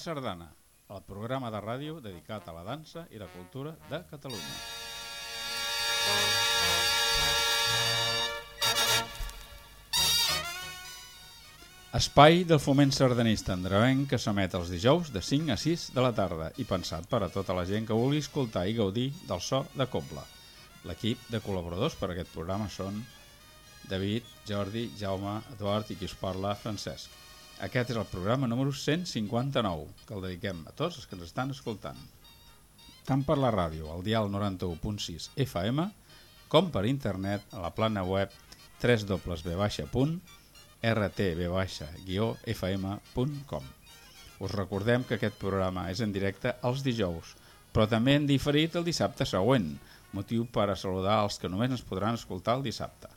Sardana, el programa de ràdio dedicat a la dansa i la cultura de Catalunya. Espai del foment sardanista andrevenc que s'emet els dijous de 5 a 6 de la tarda i pensat per a tota la gent que vulgui escoltar i gaudir del so de Cobla. L'equip de col·laboradors per a aquest programa són David, Jordi, Jaume, Eduard i qui us parla, Francesc. Aquest és el programa número 159, que el dediquem a tots els que ens estan escoltant. Tant per la ràdio, al dial 91.6 FM, com per internet a la plana web www.rtb-fm.com. Us recordem que aquest programa és en directe els dijous, però també en diferit el dissabte següent, motiu per a saludar els que només ens podran escoltar el dissabte.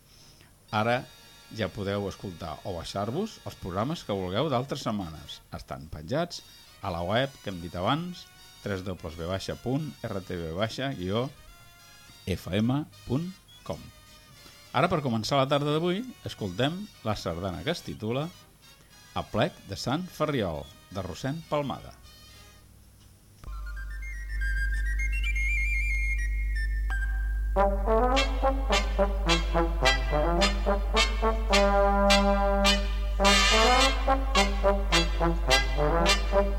Ara ja podeu escoltar o baixar-vos els programes que vulgueu d'altres setmanes. Estan penjats a la web que hem dit abans, www.rtv-fm.com. Ara, per començar la tarda d'avui, escoltem la sardana que es titula Aplec de Sant Ferriol, de Rossent Palmada. Thank you. Thank you.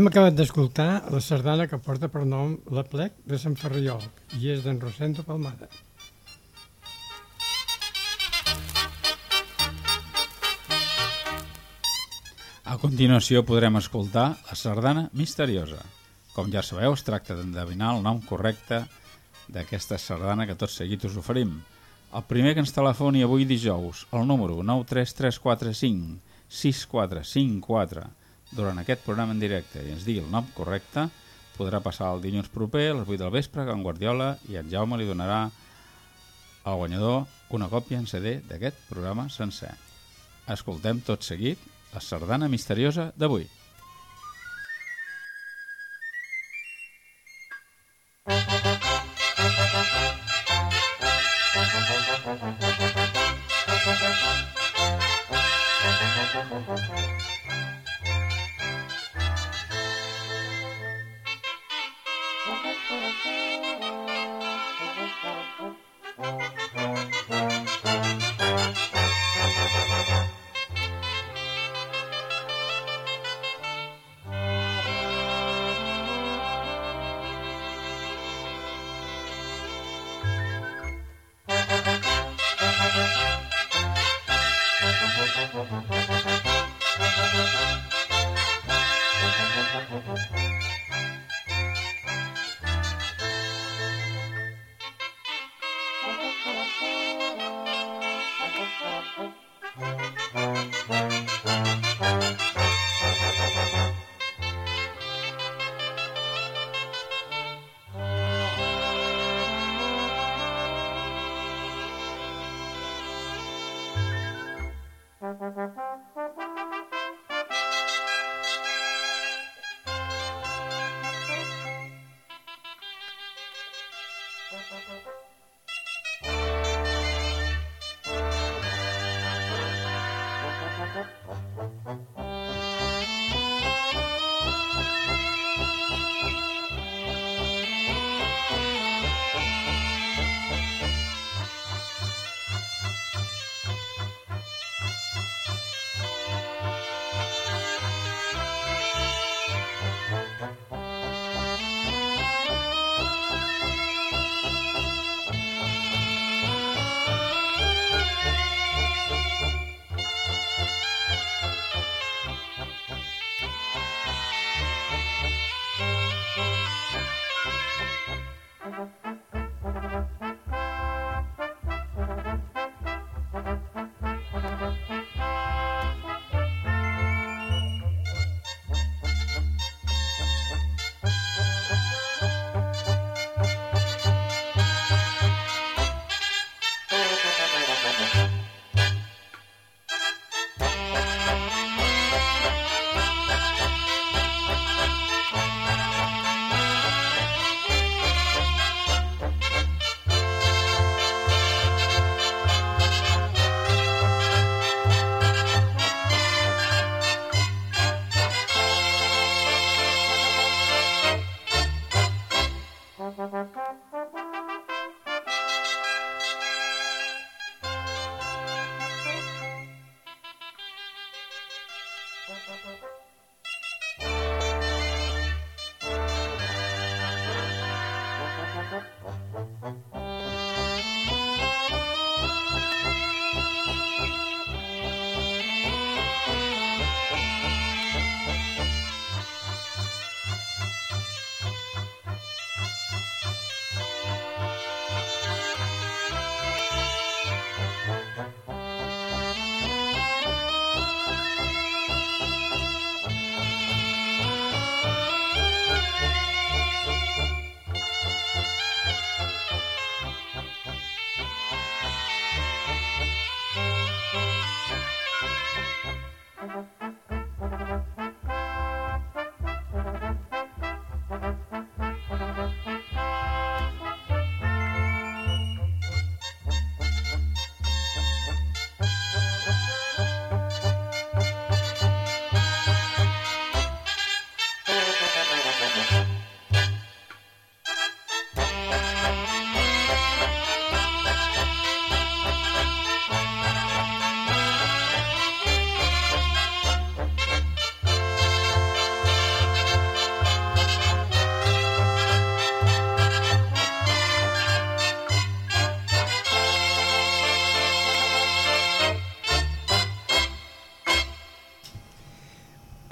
Hem acabat d'escoltar la sardana que porta per nom la plec de Sant Ferriol i és d'en Rosendo Palmada. A continuació podrem escoltar la sardana misteriosa. Com ja sabeu, es tracta d'endevinar el nom correcte d'aquesta sardana que tot seguit us oferim. El primer que ens telefoni avui dijous, el número 93345 6454, durant aquest programa en directe i ens digui el nom correcte, podrà passar el dilluns proper a les 8 del vespre a Can Guardiola i en Jaume li donarà al guanyador una còpia en CD d'aquest programa sencer. Escoltem tot seguit la sardana misteriosa d'avui. 嗯嗯嗯嗯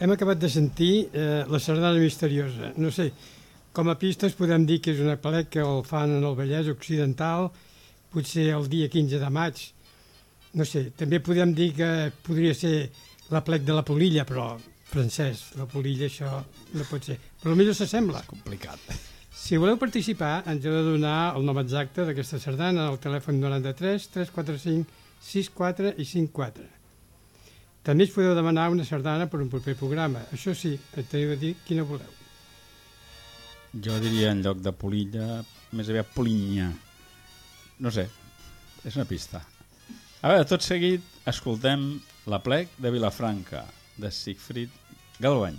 Hem acabat de sentir eh, la sardana misteriosa. No sé, com a pistes podem dir que és una plec que el fan en el Vallès Occidental, potser el dia 15 de maig. No sé, també podem dir que podria ser la plec de la Polilla, però francès, la Polilla això no pot ser. Però potser s'assembla. Complicat. Si voleu participar, ens heu de donar el nom exacte d'aquesta sardana al telèfon 93 345 64 i 54. També us podeu demanar una sardana per un proper programa. Això sí, et teniu de dir quina voleu. Jo diria en lloc de polilla, més aviat polinya. No sé, és una pista. A veure, tot seguit escoltem la plec de Vilafranca, de Siegfried Galvany.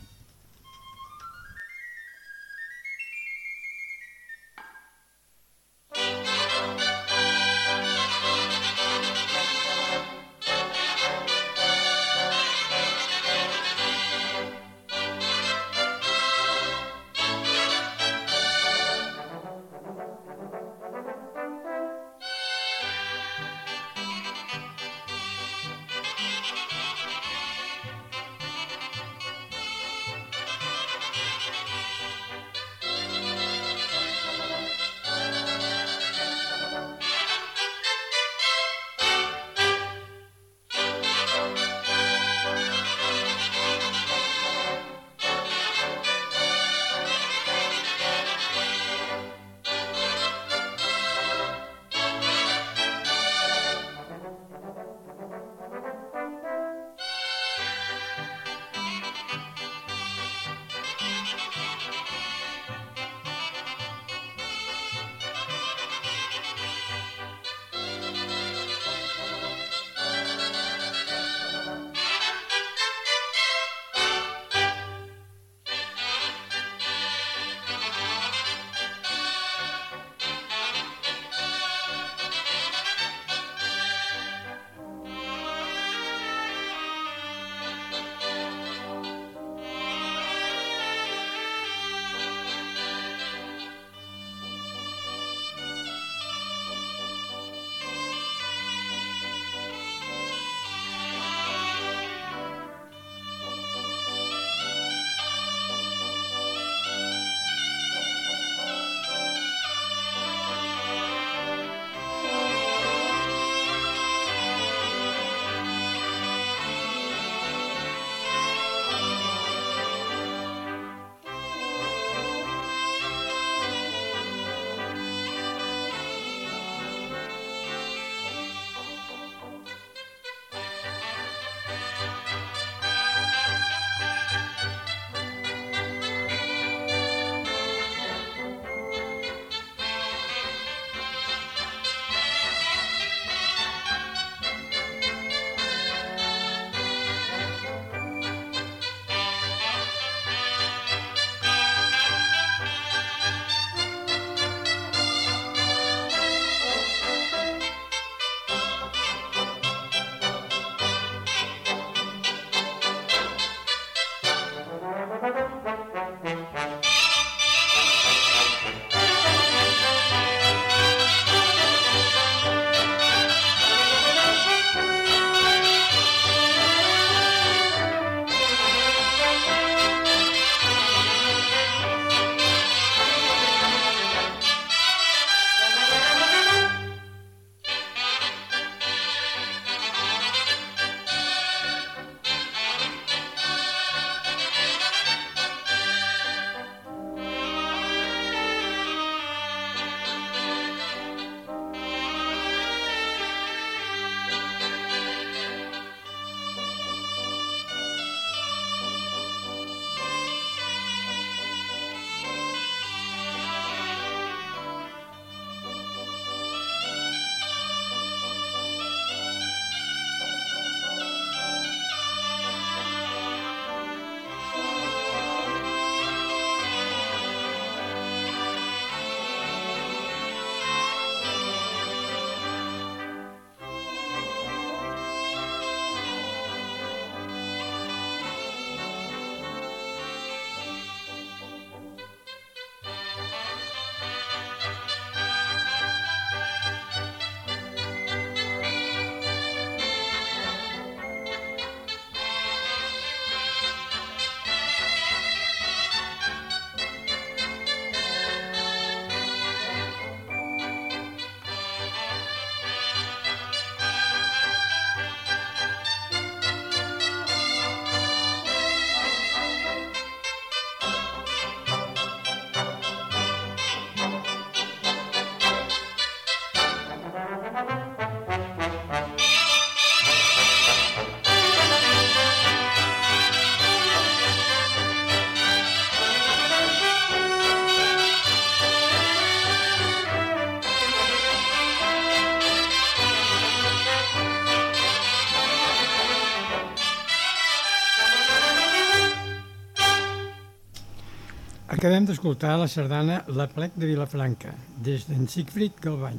Acabem d'escoltar la sardana La plec de Vilafranca, des d'en Siegfried Galbany.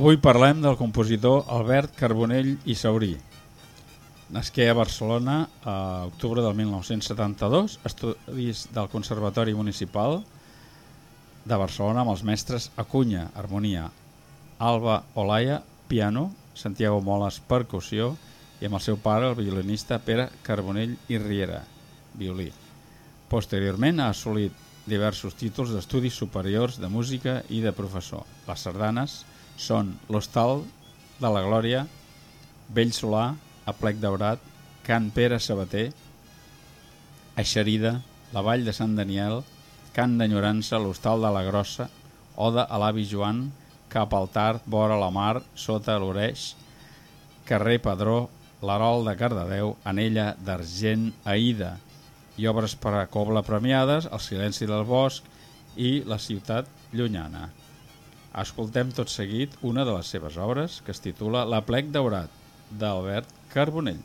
Avui parlem del compositor Albert Carbonell i Saurí. Nasqué a Barcelona a octubre del 1972, estudis del Conservatori Municipal de Barcelona amb els mestres Acunya, harmonia, Alba Olaya, piano, Santiago Moles, percussió, i amb el seu pare, el violinista Pere Carbonell i Riera, violí. Posteriorment ha assolit diversos títols d'estudis superiors de música i de professor. Les sardanes, són l'Hostal de la Glòria, Vell Solà, a Plec Daurat, Can Pere Sabater, Aixerida, la Vall de Sant Daniel, Can d'Enyorança, l'Hostal de la Grossa, Oda a l'avi Joan, Cap al Tard, vora la mar, sota l'Oreix, Carrer Padró, l'Arol de Cardedeu, Anella d'Argent, Aïda, i obres per a cobla premiades, El silenci del bosc i La ciutat llunyana. Escoltem tot seguit una de les seves obres que es titula La plec daurat, d'Albert Carbonell.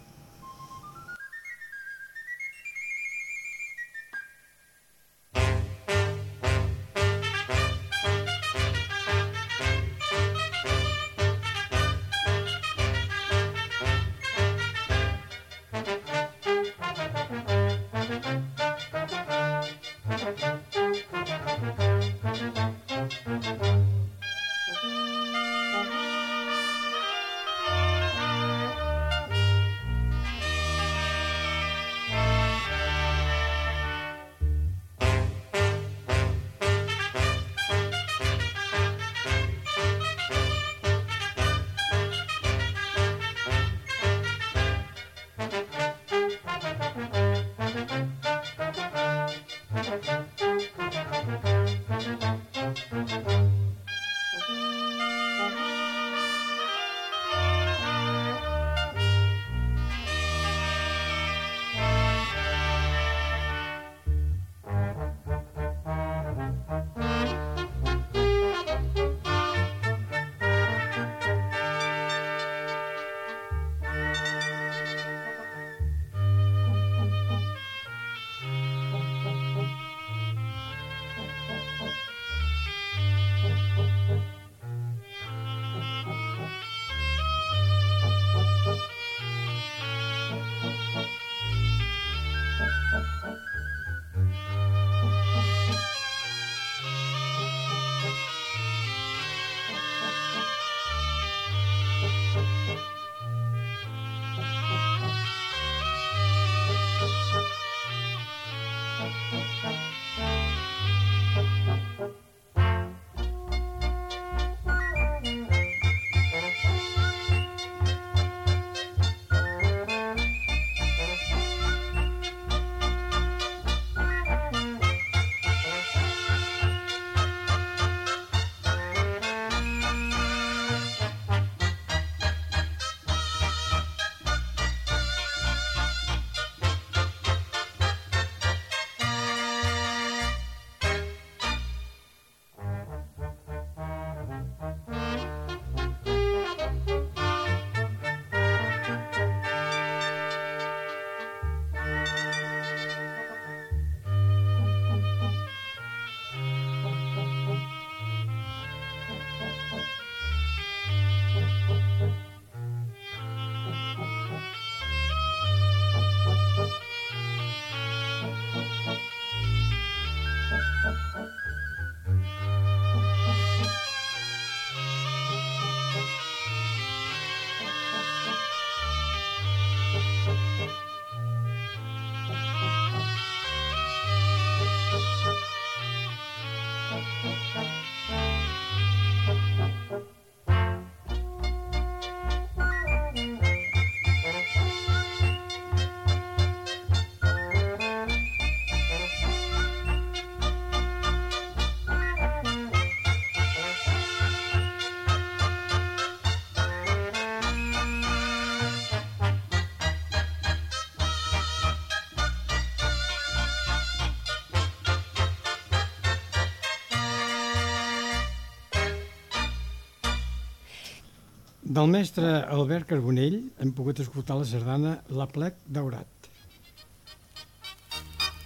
Del mestre Albert Carbonell hem pogut escoltar la sardana La plec daurat.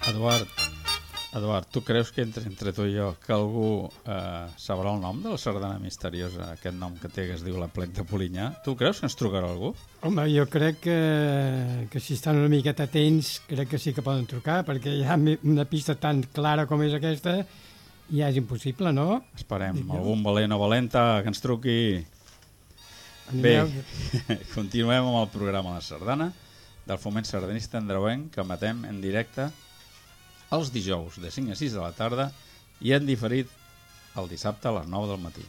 Eduard, Eduard, tu creus que entre, entre tu i jo que algú eh, sabrà el nom de la sardana misteriosa, aquest nom que té que es diu la plec de Polinyà? Tu creus que ens trucarà algú? Home, jo crec que, que si estan una miqueta atents, crec que sí que poden trucar, perquè hi ha una pista tan clara com és aquesta, ja és impossible, no? Esperem, algun valent o valenta que ens truqui. Animeu... Bé, continuem amb el programa La Sardana del Foment Sardanista Andreuenc que matem en directe els dijous de 5 a 6 de la tarda i en diferit el dissabte a les 9 del matí.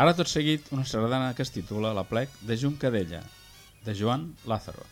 Ara tot seguit una sardana que es titula La plec de Juncadella, de Joan Lázaro.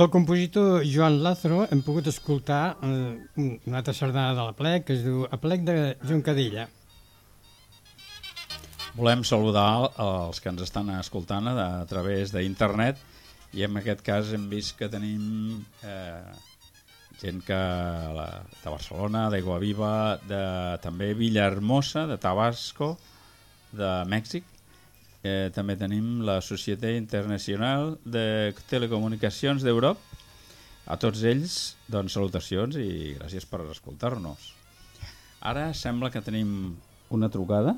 Del compositor Joan Lázaro hem pogut escoltar eh, una altra sardana de la plec que es diu A plec de Joncadella. Volem saludar els que ens estan escoltant a, a través d'internet i en aquest cas hem vist que tenim eh, gent que la, de Barcelona, d'Aigua Viva, de, també Villahermosa, de Tabasco, de Mèxic. Eh, també tenim la Societat Internacional de Telecomunicacions d'Europa. A tots ells, doncs, salutacions i gràcies per escoltar-nos. Ara sembla que tenim una trucada.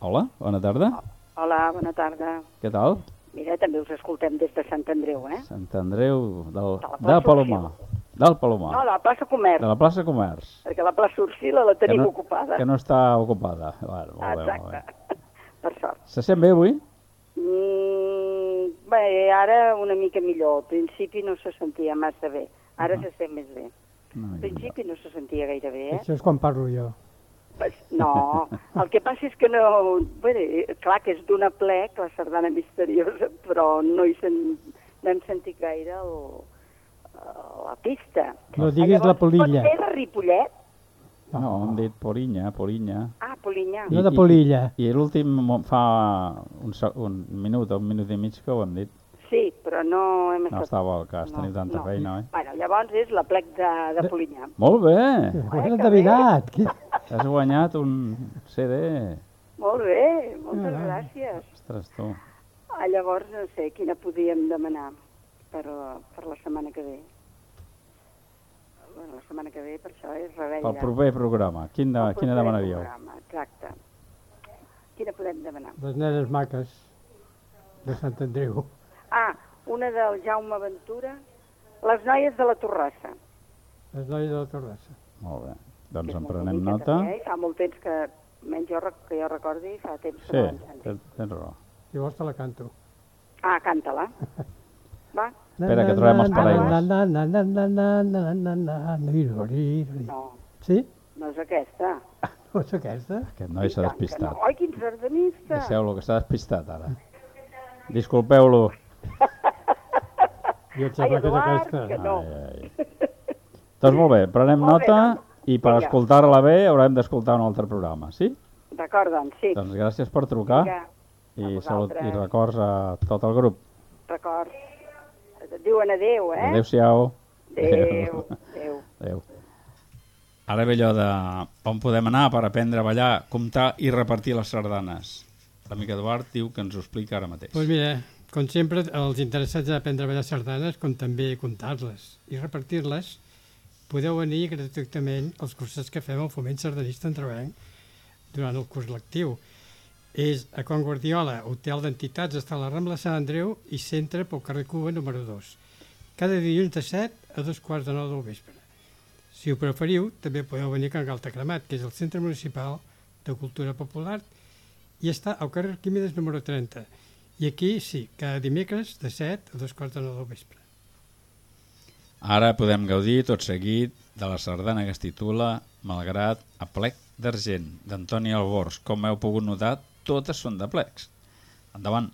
Hola, bona tarda. Hola, bona tarda. Què tal? Mira, també us escoltem des de Sant Andreu, eh? Sant Andreu del, De de, Palomar. Del Palomar. No, de la plaça Comerç, De la plaça Comerç. perquè la plaça Ursila la tenim no, ocupada. Que no està ocupada. Bueno, molt bé, molt bé. Per sort. Se sent bé avui? Mm, bé, ara una mica millor. Al principi no se sentia massa bé. Ara se sent més bé. No, Al principi no se sentia gaire bé, eh? Això és quan parlo jo. Pues, no, el que passa és que no... Bé, clar que és d'una plec, la sardana misteriosa, però no, hi sen, no hem sentit gaire el, la pista. No diguis la Llavors, polilla. Pot ser de Ripollet? No, hem dit Polinya, Polinya. Ah, Polinyà. No de Polilla. I, i l'últim fa un, un minut o un minut i mig que ho hem dit. Sí, però no hem No estat... estava al cas, teniu tanta feina, oi? Bueno, llavors és la plec de, de Polinyà. Molt bé! Ho has endevinat. Has guanyat un CD. Molt bé, moltes Ah. gràcies. Ostres, tu. Ah, llavors no sé quina podíem demanar per, per la setmana que ve. Bueno, la setmana que ve per això és rebella. Pel proper programa. Quin de, El quina proper demanaríeu? programa, Exacte. Quina podem demanar? Les nenes maques de Sant Andreu. Ah, una del Jaume Ventura, Les noies de la Torrassa. Les noies de la Torrassa. Molt bé. que Doncs en prenem bonica, nota. També, eh? Fa molt temps que, menys jo, que jo recordi, fa temps que Sí, no l'hem sentit. tens, tens raó. Si vols te la canto. Ah, canta-la. Va, Espera, que trobem els paraigües. No. Sí? No és aquesta. No és aquesta? Aquest noi s'ha despistat. Ai, quin sardanista! Deixeu-lo, que s'ha despistat ara. Disculpeu-lo. Jo et sembla que és aquesta. No. Ai, ai. Doncs molt bé, prenem molt nota bé, doncs. i per escoltar-la bé haurem d'escoltar un altre programa, sí? D'acord, doncs sí. Doncs gràcies per trucar Vinga, i, salut, i records a tot el grup. Records. Et diuen adeu, eh? Adéu-siau. Adéu. Adéu. Adéu. Ara ve allò de on podem anar per aprendre a ballar, comptar i repartir les sardanes. L'amic Eduard diu que ens ho explica ara mateix. Doncs pues mira, com sempre, els interessats a aprendre a ballar sardanes, com també comptar-les i repartir-les, podeu venir gratuïtament als cursos que fem al Foment Sardanista Entrevenc durant el curs lectiu. És a Con Guardiola, Hotel d'Entitats, està a la Rambla Sant Andreu i centre pel carrer Cuba número 2. Cada dilluns de 7 a dos quarts de 9 del vespre. Si ho preferiu, també podeu venir a Can Galta Cremat, que és el Centre Municipal de Cultura Popular i està al carrer Arquímedes número 30. I aquí, sí, cada dimecres de 7 a dos quarts de 9 del vespre. Ara podem gaudir tot seguit de la sardana que es titula Malgrat a plec d'argent, d'Antoni Albors. Com heu pogut notar, totes són de plecs. Endavant.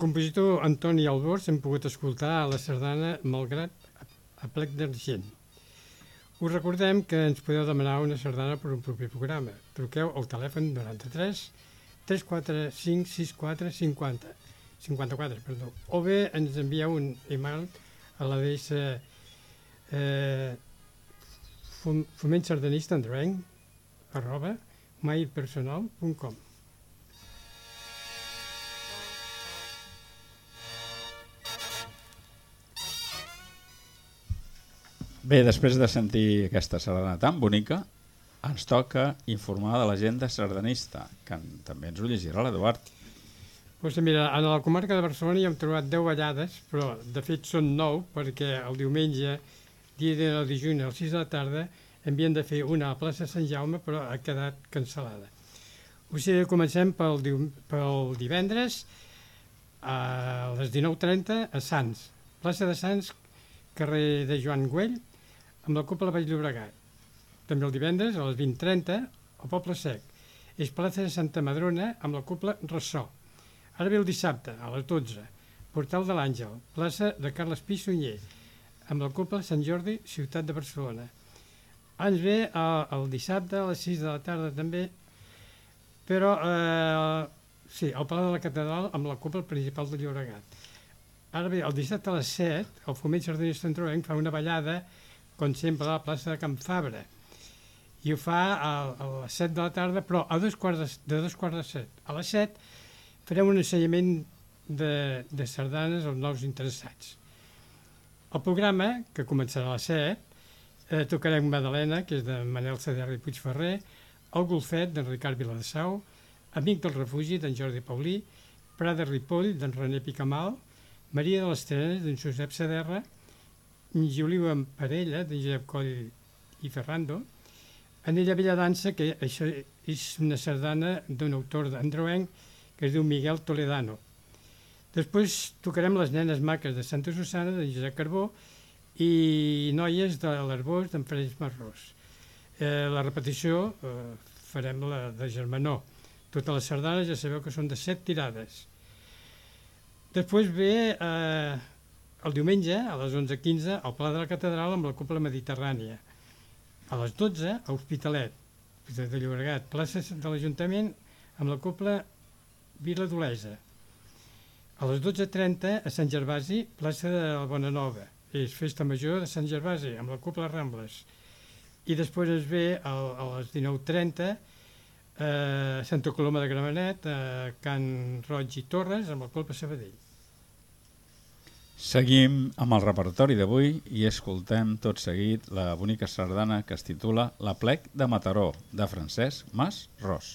Compositor Antoni Albors hem pogut escoltar a la sardana Malgrat a plec d'argent. Us recordem que ens podeu demanar una sardana per un proper programa. Truqueu al telèfon 93 345 64 50 54, perdó. O bé ens envieu un email a l'adreça eh, foment sardanista androenc arroba maipersonal.com Bé, després de sentir aquesta sardana tan bonica, ens toca informar de l'agenda sardanista, que també ens ho llegirà l'Eduard. Pues mira, en la comarca de Barcelona hi hem trobat 10 ballades, però de fet són 9 perquè el diumenge, dia de la dijunt, a les 6 de la tarda, havien de fer una a plaça Sant Jaume, però ha quedat cancel·lada. O sigui, comencem pel, pel divendres a les 19.30 a Sants, plaça de Sants, carrer de Joan Güell, amb la Cúpula Vall Llobregat. També el divendres a les 20.30 al Poble Sec. És plaça de Santa Madrona amb la Cúpula Ressò. Ara ve el dissabte, a les 12, Portal de l'Àngel, plaça de Carles Pi Sunyer, amb la Cúpula Sant Jordi, ciutat de Barcelona. Ens ve el, el dissabte a les 6 de la tarda també, però eh, sí, al Palau de la Catedral amb la cúpula principal de Llobregat. Ara bé, el dissabte a les 7, el Foment Sardinista Entrovenc fa una ballada, com sempre, a la plaça de Can Fabra. I ho fa a, a les 7 de la tarda, però a dos quarts de, de dos quarts de 7. A les 7 farem un ensenyament de, de sardanes als nous interessats. El programa, que començarà a les 7, Eh, tocarem Madalena, que és de Manel Cederri Puigferrer, El Golfet, d'en Ricard Viladesau, Amic del Refugi, d'en Jordi Paulí, Prada Ripoll, d'en René Picamal, Maria de les Trenes, d'en Josep Sederra, Juliu en Parella, d'en Josep Coll i Ferrando, Anella Bella Dansa, que això és una sardana d'un autor d'androenc que es diu Miguel Toledano. Després tocarem les nenes maques de Santa Susana, de Josep Carbó, i noies de l'Arbós d'en Freix Marrós. Eh, la repetició eh, farem la de Germanó. Totes les sardanes ja sabeu que són de set tirades. Després ve eh, el diumenge, a les 11.15, al Pla de la Catedral amb la Cúpula Mediterrània. A les 12, a Hospitalet, de Llobregat, plaça de l'Ajuntament amb la Cúpula Vila d'Olesa. A les 12.30, a Sant Gervasi, plaça de la Bona Nova és Festa Major de Sant Gervasi, amb la Cúpula Rambles. I després es ve a, a les 19.30 eh, Santa Coloma de Gramenet, eh, Can Roig i Torres, amb la Colpa Sabadell. Seguim amb el repertori d'avui i escoltem tot seguit la bonica sardana que es titula La plec de Mataró, de Francesc Mas Ros.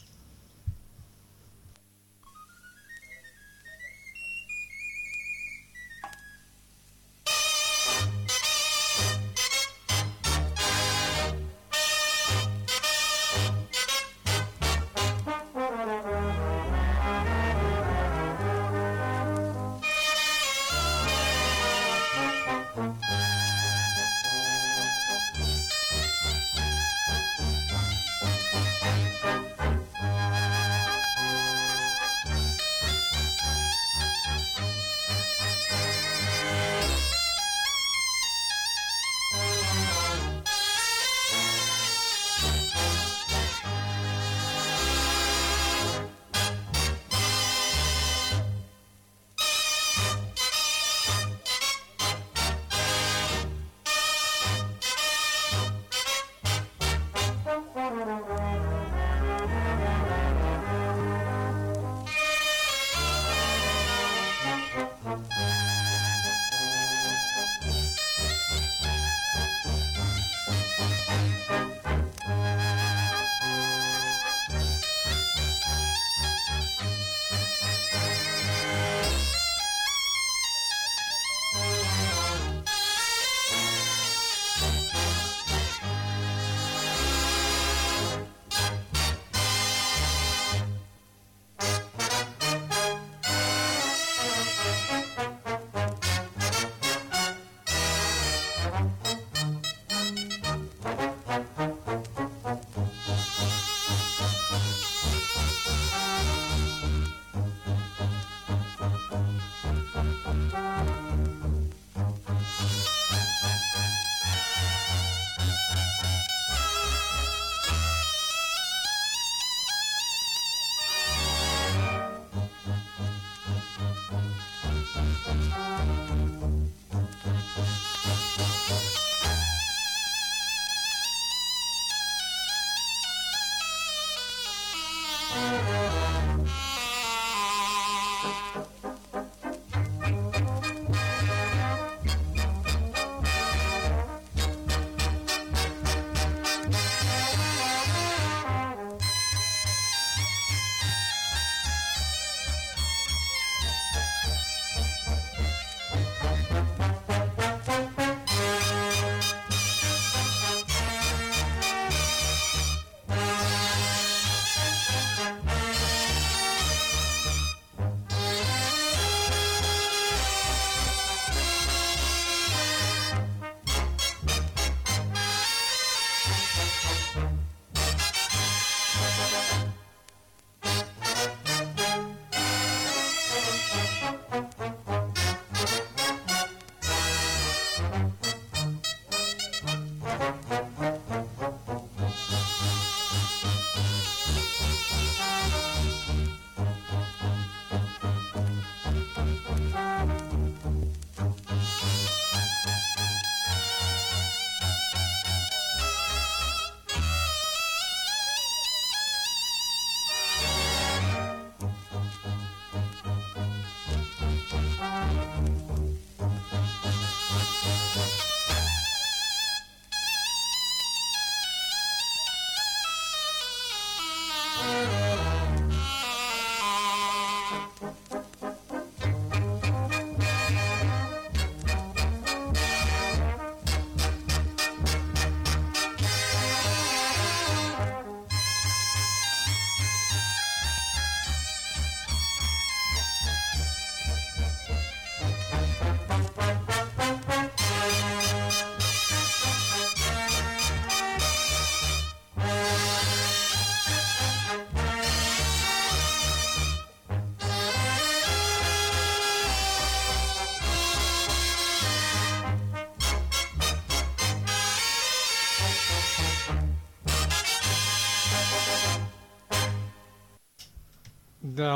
Bye.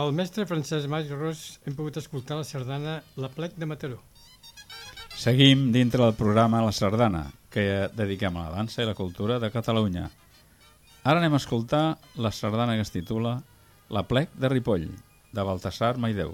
Del mestre Francesc Mas Ros hem pogut escoltar la sardana La plec de Mataró. Seguim dintre del programa La Sardana, que dediquem a la dansa i la cultura de Catalunya. Ara anem a escoltar la sardana que es titula La plec de Ripoll, de Baltasar Maideu.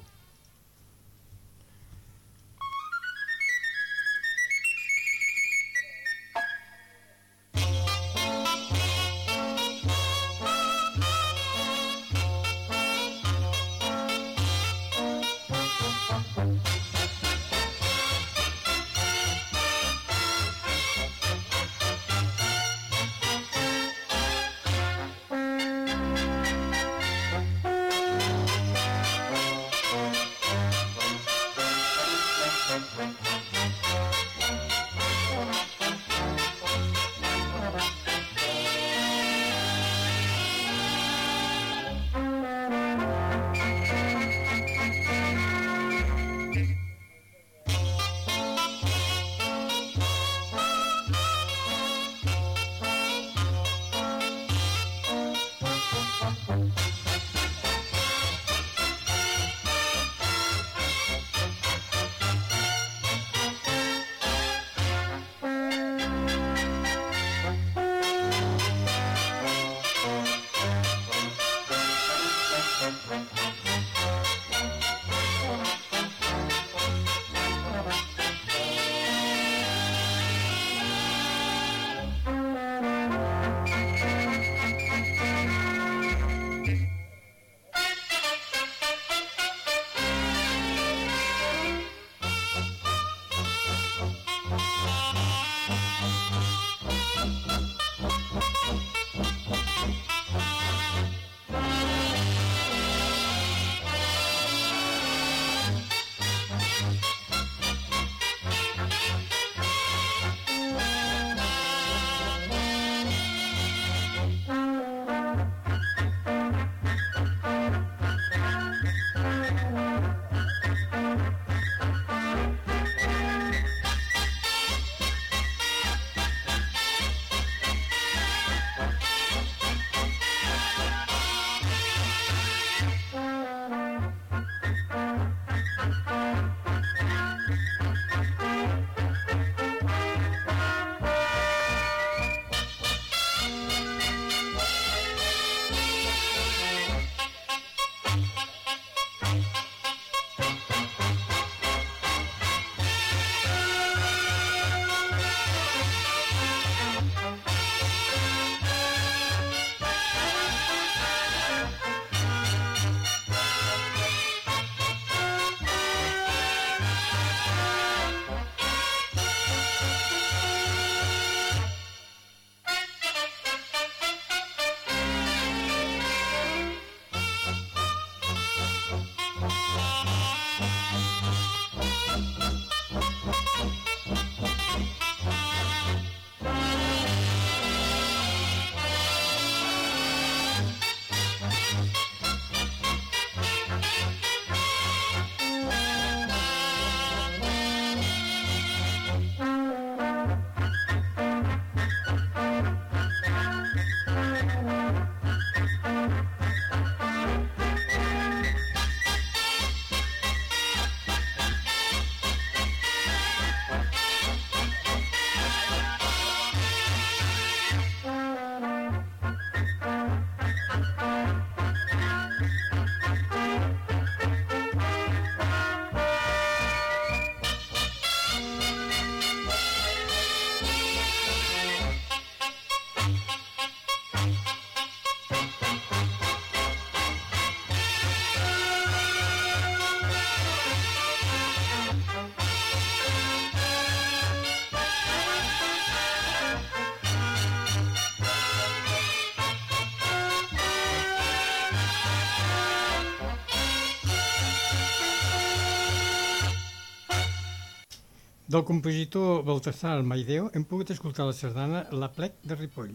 Del compositor Baltasar Maideu hem pogut escoltar la sardana La plec de Ripoll.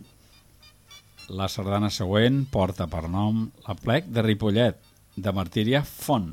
La sardana següent porta per nom La plec de Ripollet, de Martíria Font.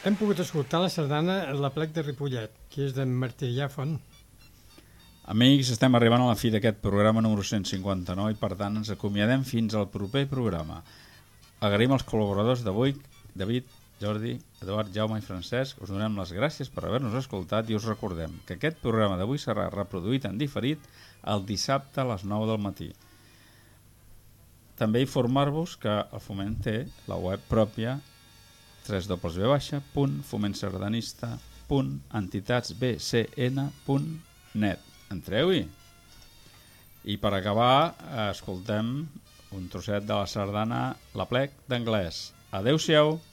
Hem pogut escoltar la sardana La plec de Ripollet, que és d'en Martí Llàfon. Amics, estem arribant a la fi d'aquest programa número 159 i per tant ens acomiadem fins al proper programa. Agraïm als col·laboradors d'avui, David, Jordi, Eduard, Jaume i Francesc. Us donem les gràcies per haver-nos escoltat i us recordem que aquest programa d'avui serà reproduït en diferit el dissabte a les 9 del matí. També informar-vos que el Foment té la web pròpia www.fomentsardanista.entitats.bcn.net Entreu-hi! I per acabar, escoltem un trosset de la sardana La plec d'anglès. Adeu-siau!